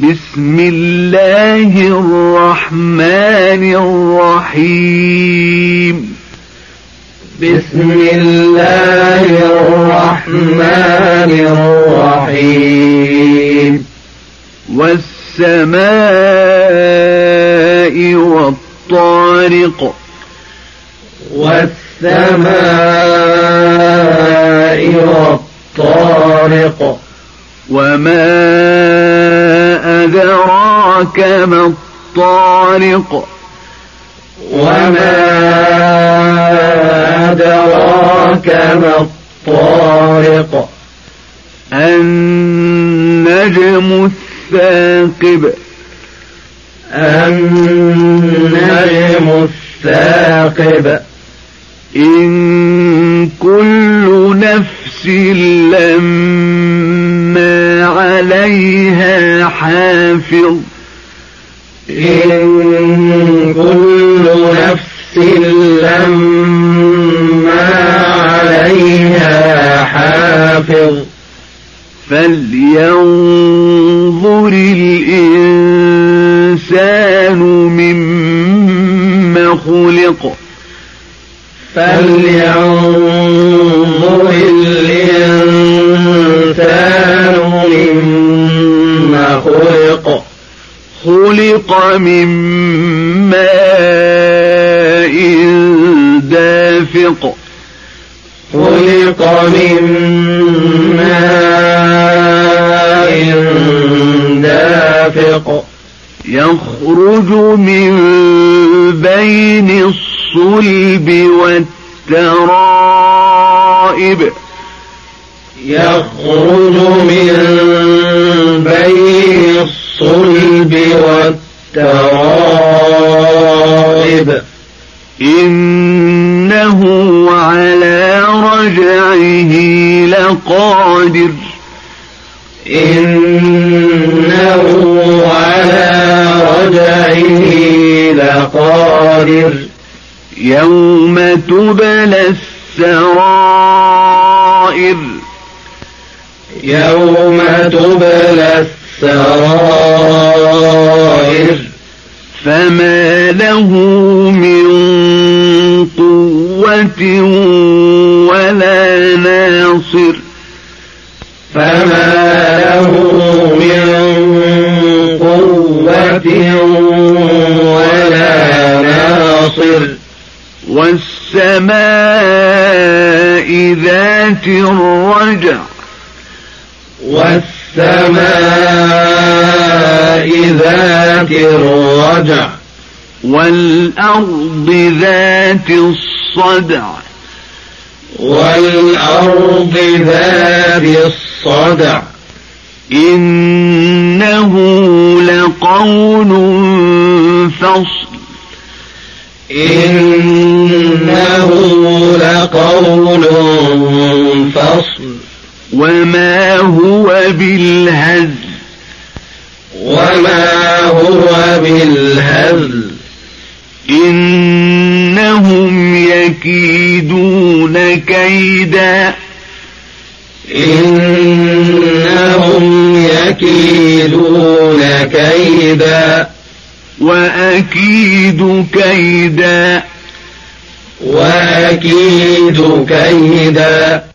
بسم الله الرحمن الرحيم. بسم الله الرحمن الرحيم. والسماء والطارق. والسماء والطارق. وما ما الطارق وما أدراك ما الطارق؟ النجم الثاقب النجم الثاقب. إن كل نفس لما عليها حافظ. إن كل نفس لما عليها حافظ فلينظر الإنسان مما خلق. فلينظر الإنسان مما خلق. خلق من ماء دافق. خلق من ماء دافق. يخرج من بين الصلب والترائب. يخرج من بين الصلب والترائب إنه على رجعه لقادر. إنه على رجعه لقادر. يوم تبلى السرائر. يوم تبلى ولا ناصر. فما له من قوة ولا ناصر. والسماء ذات الرجع. والسماء ذات الرجع. والأرض ذات الصدع والأرض ذات الصدع. إنه لقول فصل. إنه لقول فصل. وما هو بالهزل. وما هو بالهزل. إنهم يكيدون كيدا. إنهم يكيدون كيدا. وأكيد كيدا. وأكيد كيدا.